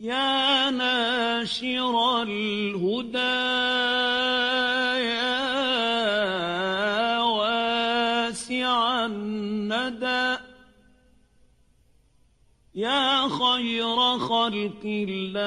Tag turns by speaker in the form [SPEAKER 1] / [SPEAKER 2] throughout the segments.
[SPEAKER 1] يا ناشر الهدى يا واسع الندى يا خير خلق الله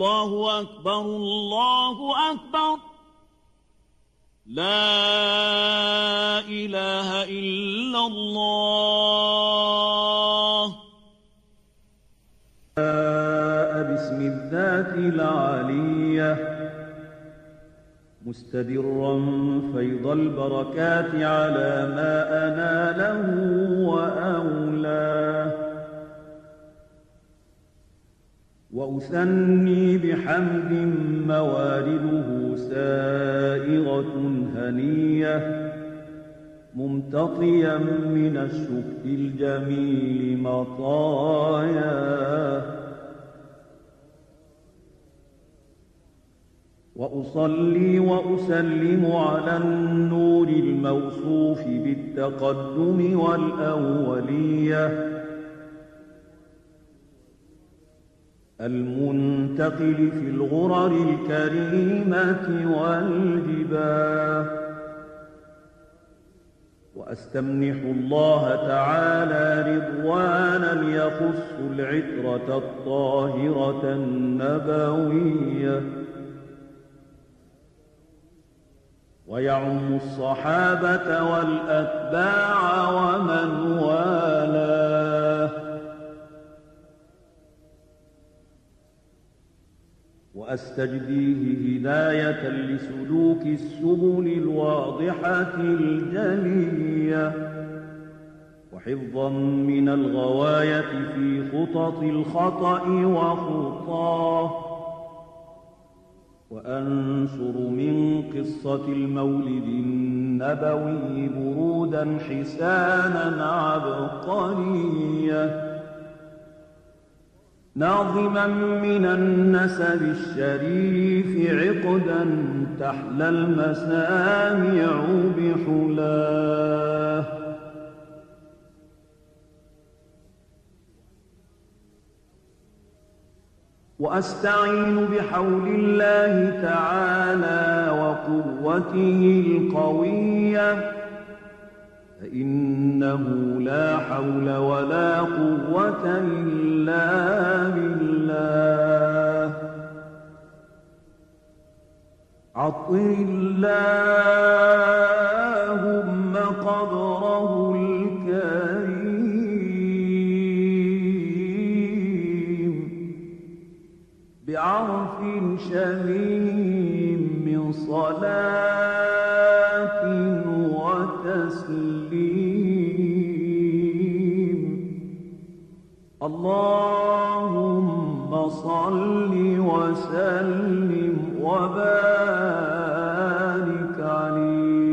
[SPEAKER 1] الله أكبر الله أكبر. لا إله إلا الله.
[SPEAKER 2] باسم الذات العالية مستدرا فيض البركات على ما أناله. وأولاه وأثني بحمد موارده سائغة هنية ممتطيا من الشكر الجميل مطاياه وأصلي وأسلم على النور الموصوف بالتقدم والأولية المنتقل في الغرر الكريمة والجباه. وأستمنح الله تعالى رضوانا يخص العترة الطاهرة النبوية. ويعم الصحابة والأتباع ومن والاه. وأستجديه هداية لسلوك السبل الواضحة الجلية وحفظا من الغواية في خطط الخطأ وخطاه وأنشر من قصة المولد النبوي برودا حسانا عبقرية ناظما من النسب الشريف عقدا تحلى المسامع بحلاه. وأستعين بحول الله تعالى وقوته القوية فإنه لا حول ولا قوة إلا بالله. عطر اللهم قدره الكريم. بعرف شميم من صلاة وسلم وبارك عليه.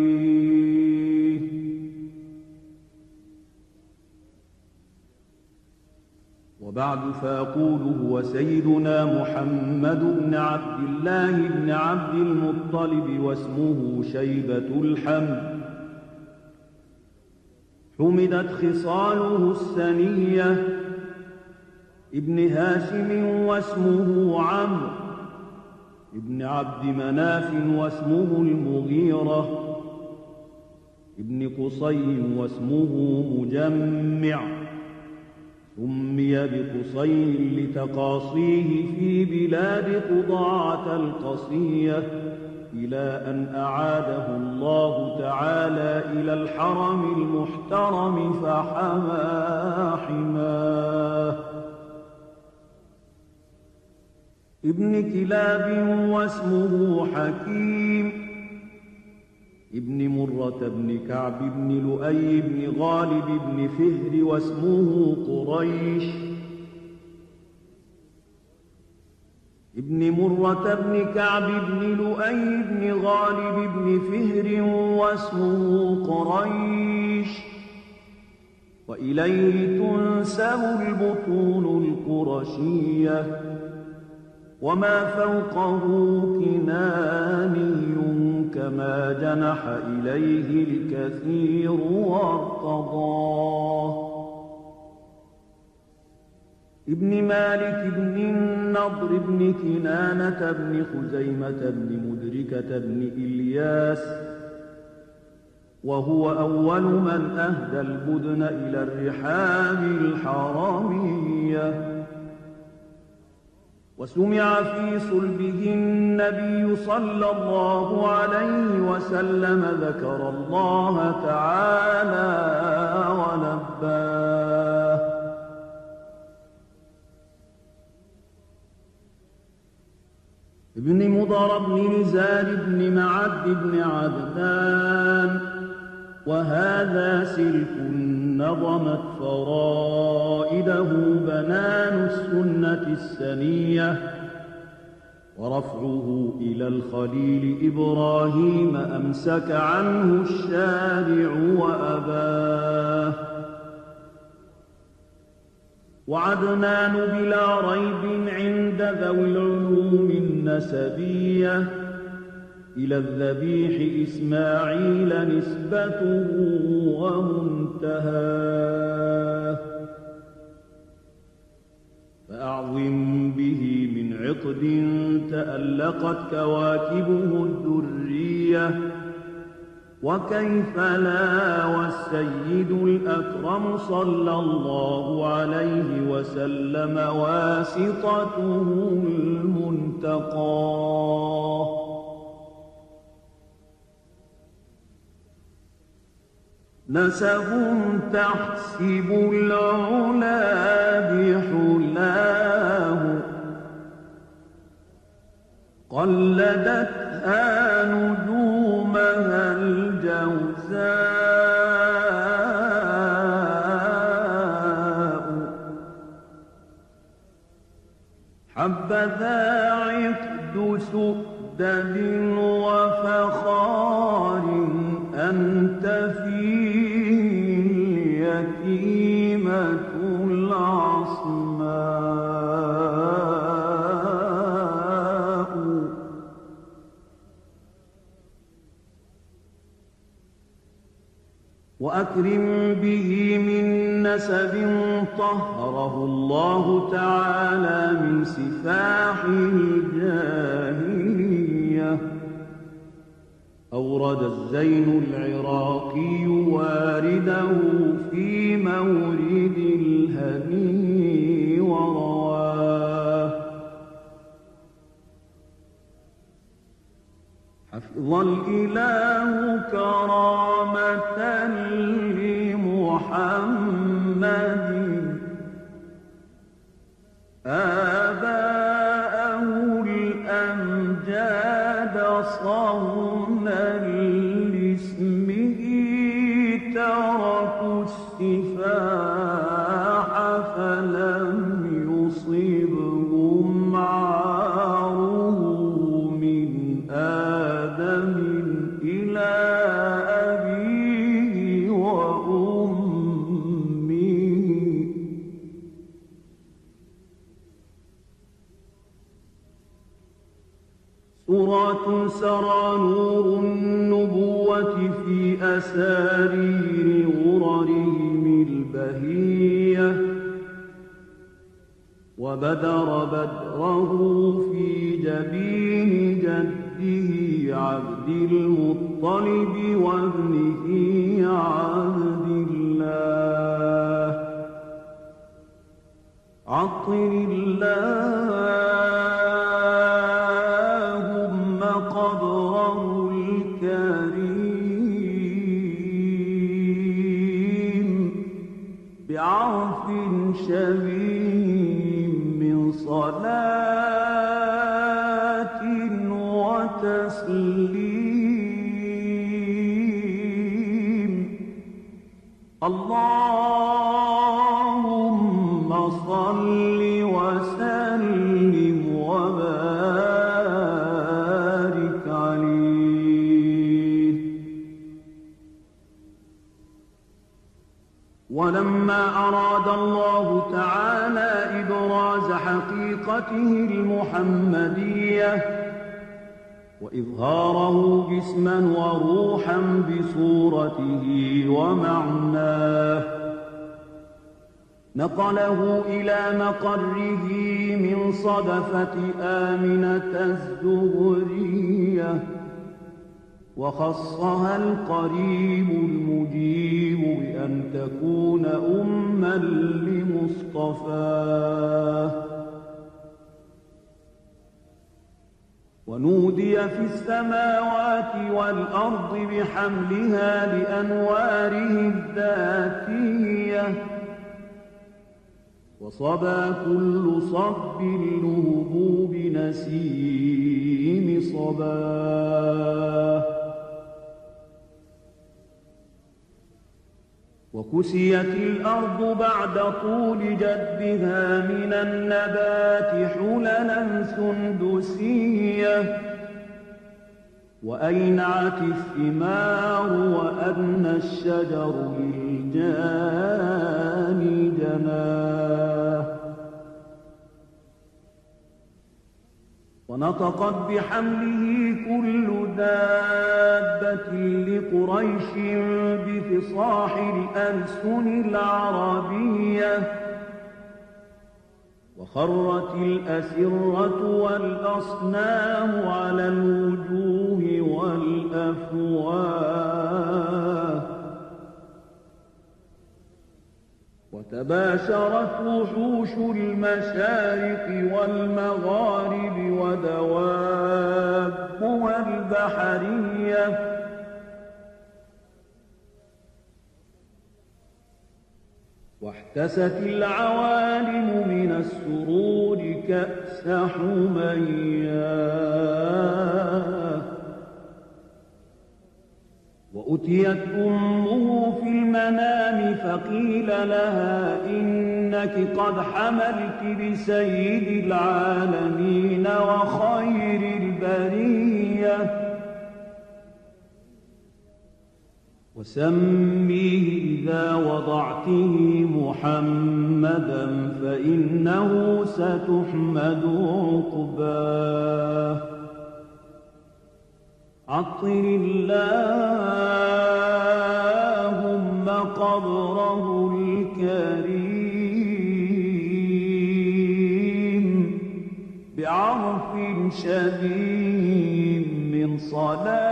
[SPEAKER 2] وبعد فأقول هو سيدنا محمد بن عبد الله بن عبد المطلب واسمه شيبة الحمد حمدت خصاله السنية ابن هاشم واسمه عمرو ابن عبد مناف واسمه المغيرة ابن قصي واسمه مجمع سمي بقصي لتقاصيه في بلاد قضاعة القصية إلى أن أعاده الله تعالى إلى الحرم المحترم فحما حماه ابن كلاب واسمه حكيم. ابن مرة بن كعب بن لؤي بن غالب بن فهر واسمه قريش. ابن مرة بن كعب بن لؤي بن غالب بن فهر واسمه قريش. وإليه تنسب البطون القرشية. وما فوقه كناني كما جنح إليه الكثير وارتضاه ابن مالك بن النضر بن كنانة بن خزيمة بن مدركة بن إلياس وهو أول من أهدى البدن إلى الرحاب الحرميه وسمع في صلبه النبي صلى الله عليه وسلم ذكر الله تعالى ونباه. ابن مضر بن نزال بن معد بن عبدان وهذا سلك نظمت فرائده بنان السنة السنية ورفعه إلى الخليل إبراهيم أمسك عنه الشارع وأباه. وعدنان بلا ريب عند ذوي العلوم النسبية إلى الذبيح إسماعيل نسبته ومنتهاه فأعظم به من عقد تألقت كواكبه الدرية وكيف لا والسيد الأكرم صلى الله عليه وسلم واسطته المنتقاه نسب تحسب العلا بحلاه. قلدتها نجومها الجوزاء. حبذا عقد سؤدد طهره الله تعالى من سفاح الجاهلية. أورد الزين العراقي وارده في مورد الهني ورواه. حفظ الإله كرامة سورة سرى نور النبوة في أسارير غررهم البهية. وبدر بدره في جبين جده عبد المطلب وابنه عبد الله. عطر اللهم اللهم صل وسلم وبارك عليه. ولما أراد الله تعالى إبراز حقيقته المحمدية وإظهاره جسما وروحا بصورته ومعناه. نقله إلى مقره من صدفة آمنة الزهرية وخصها القريب المجيب بأن تكون أما لمصطفاه. ونودي في السماوات والأرض بحملها لأنواره الذاتية. وصبا كل صب له بنسيم صباه وكسيت الأرض بعد طول جدها من النبات حللا سندسية. وأينعت الثمار وأدنى الشجر للجاني جناه ونطقت بحمله كل دابة لقريش بفصاح الألسن العربية. وخرت الأسرة والأصنام على الوجوه والأفواه. وتباشرت وحوش المشارق والمغارب ودواب والبحرية. واحتست العوالم من السرور كأس حمياه وأتيت أمه في المنام فقيل لها إنك قد حملت بسيد العالمين وخير البرية وسميه إذا وضعته محمدا فإنه ستحمد عقباه عطر اللهم قبره الكريم بعرف شديد من صلاة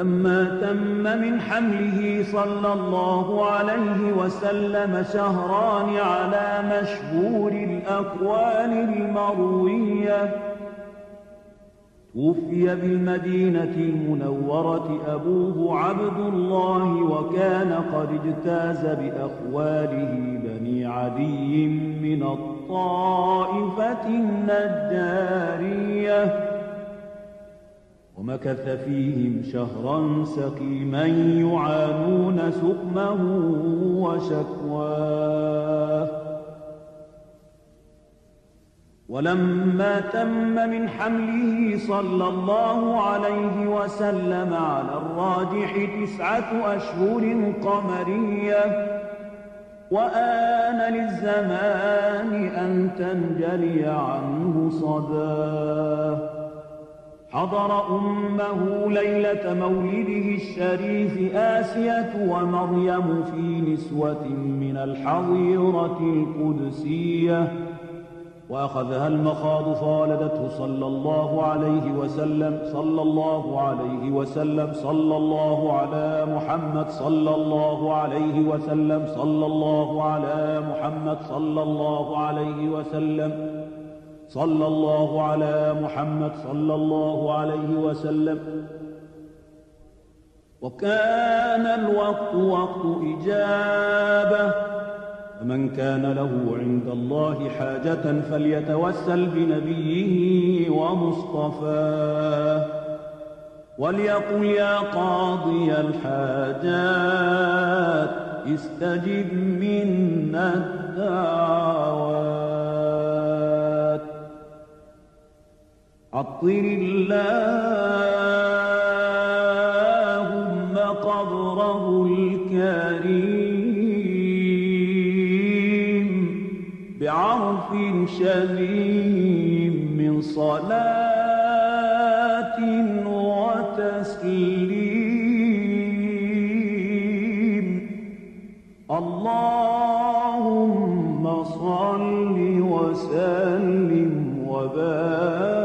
[SPEAKER 2] ولما تم من حمله صلى الله عليه وسلم شهران على مشهور الأقوال المروية توفي بالمدينة المنورة أبوه عبد الله وكان قد اجتاز بأخواله بني عدي من الطائفة النجارية. ومكث فيهم شهرا سقيما يعانون سقمه وشكواه. ولما تم من حمله صلى الله عليه وسلم على الراجح تسعة أشهر قمرية وآن للزمان أن تنجلي عنه صداه حضر أمه ليلة مولده الشريف آسية ومريم في نسوة من الحظيرة القدسية. وأخذها المخاض فولدته صلى الله عليه وسلم صلى الله عليه وسلم صلى الله على محمد صلى الله عليه وسلم صلى الله على محمد صلى الله عليه وسلم. صلى الله على محمد صلى الله عليه وسلم. وكان الوقت وقت إجابة. فمن كان له عند الله حاجة فليتوسل بنبيه ومصطفاه. وليقل يا قاضي الحاجات استجب منا الدعوات. عطر اللهم قبره الكريم بعرف شميم من صلاة وتسليم. اللهم صل وسلم وبارك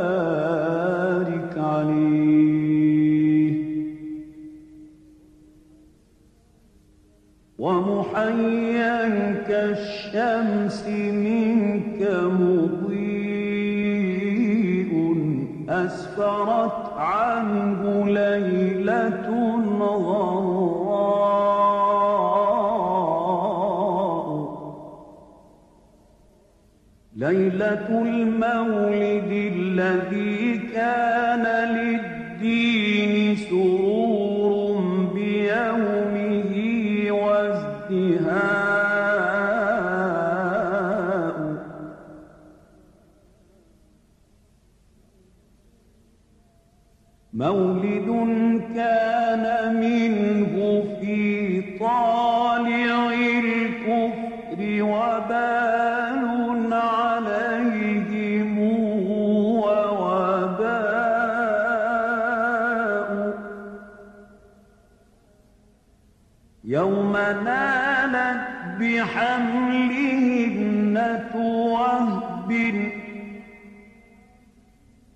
[SPEAKER 2] ليلة المولد الذي كان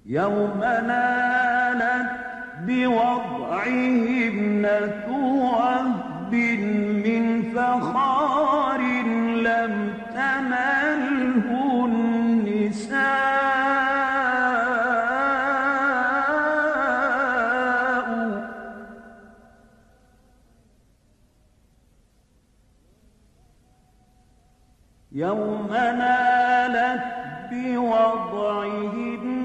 [SPEAKER 2] يوم نالت بوضعهن وهب من فخار لم تنله النساء. يوم نالت بوضعهن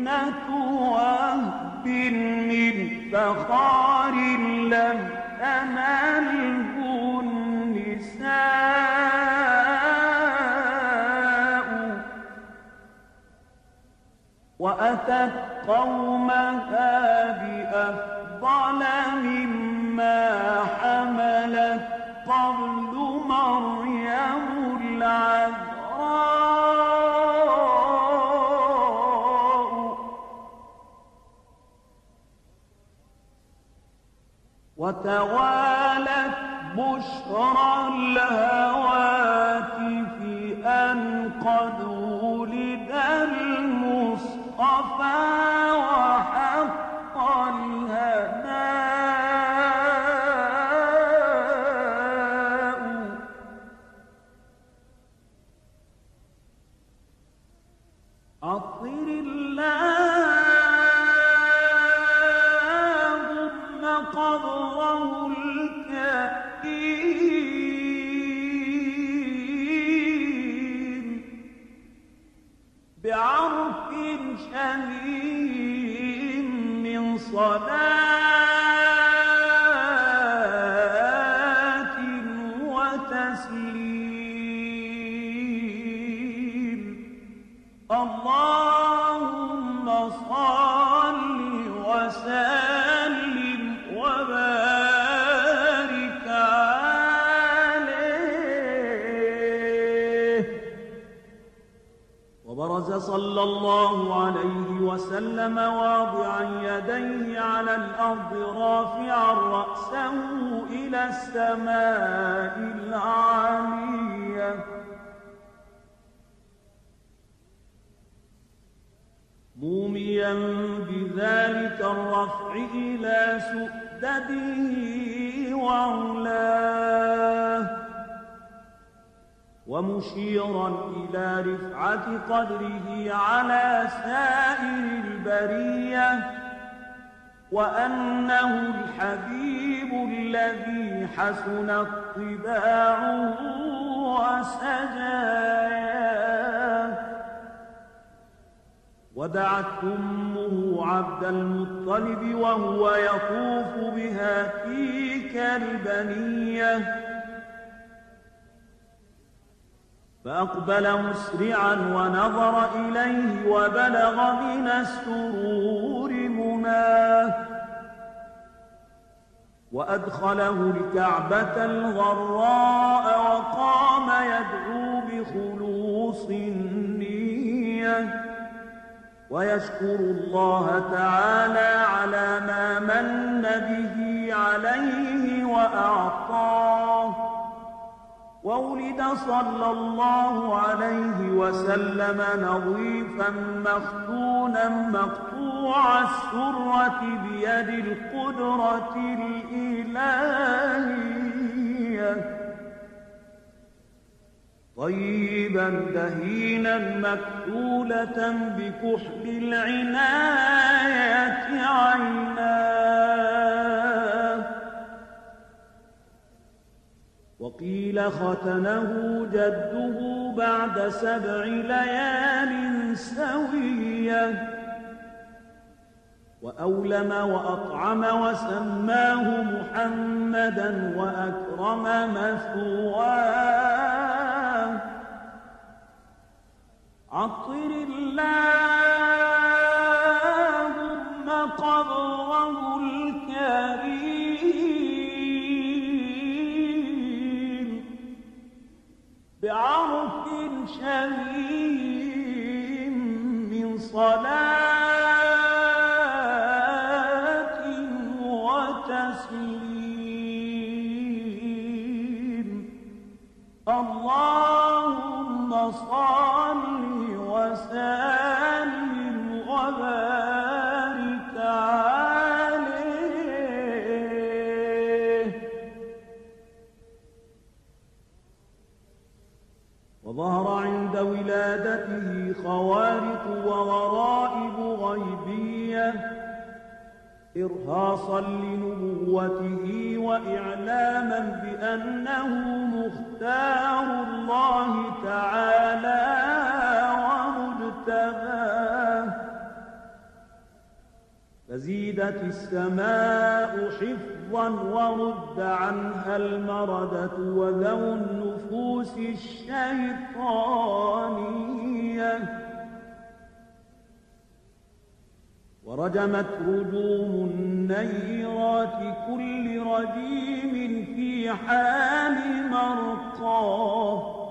[SPEAKER 2] وهب من فخار لم تنله النساء وأتت قومها بأفضل مما وتوالت بشرى الهواتف وبرز صلى الله عليه وسلم واضعا يديه على الأرض رافعا رأسه إلى السماء العالية. موميا بذلك الرفع إلى سؤدده وعلاه ومشيرا إلى رفعة قدره على سائر البرية وأنه الحبيب الذي حسنت طباعه وسجاياه. ودعت أمه عبد المطلب وهو يطوف بها تلك البنية فأقبل مسرعا ونظر إليه وبلغ من السرور مناه وأدخله الكعبة الغراء وقام يدعو بخلوص النية ويشكر الله تعالى على ما من به عليه وأعطاه وولد صلى الله عليه وسلم نظيفا مختونا مقطوع السرة بيد القدرة الإلهية. طيبا دهينا مكتولة بكحل العناية عيناه وقيل ختنه جده بعد سبع ليال سوية. وأولم وأطعم وسماه محمدا وأكرم مثواه. عطر اللهم بعرف السماء حفظا ورد عنها المردة وذو النفوس الشيطانية. ورجمت رجوم النيرات كل رجيم في حال مرقاه.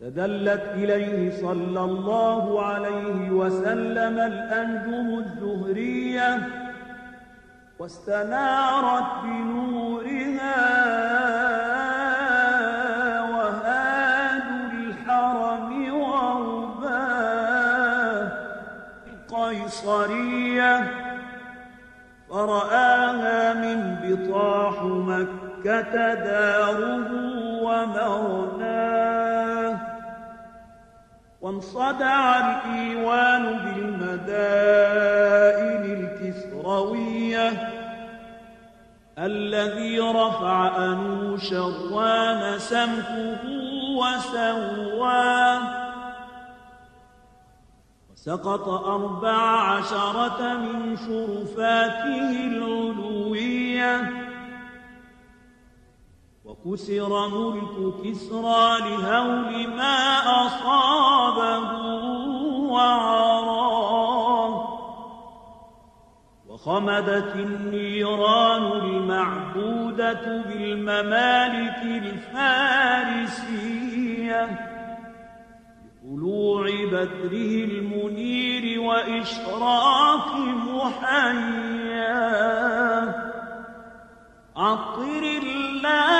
[SPEAKER 2] وتدلت إليه صلى الله عليه وسلم الأنجم الزهرية واستنارت بنورها وهاد الحرم وأرباه القيصرية فرآها من بطاح مكة داره وانصدع الإيوان بالمدائن الكسروية الذي رفع أنوشروان سمكه وسواه وسقط أربع عشرة من شرفاته العلوية وكسر ملك كسرى لهول ما أصابه وعراه. وخمدت النيران المعبودة بالممالك الفارسية بطلوع بدره المنير وإشراق محياه عطر اللهم